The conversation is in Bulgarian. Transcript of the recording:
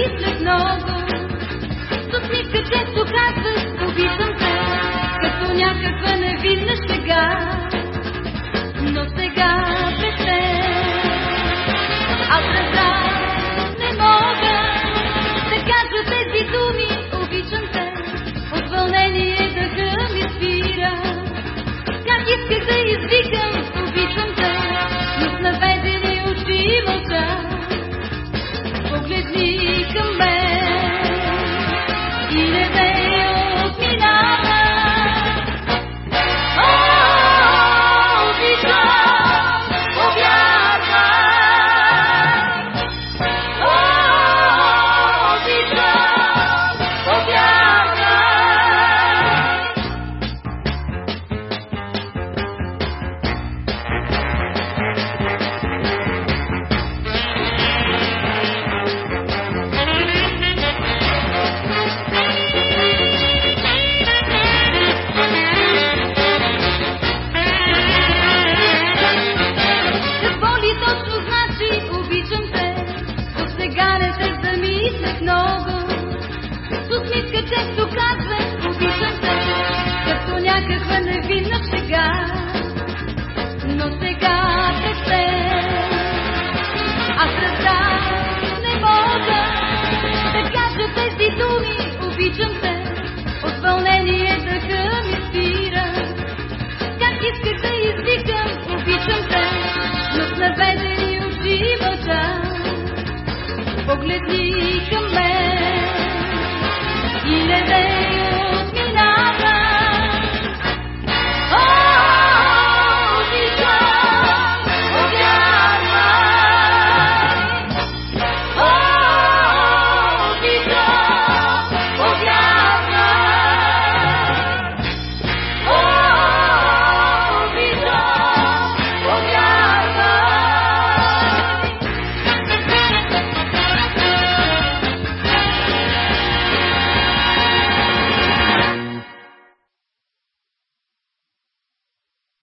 мислех много. С усмивка често казваш, обичам те, като някаква Come back.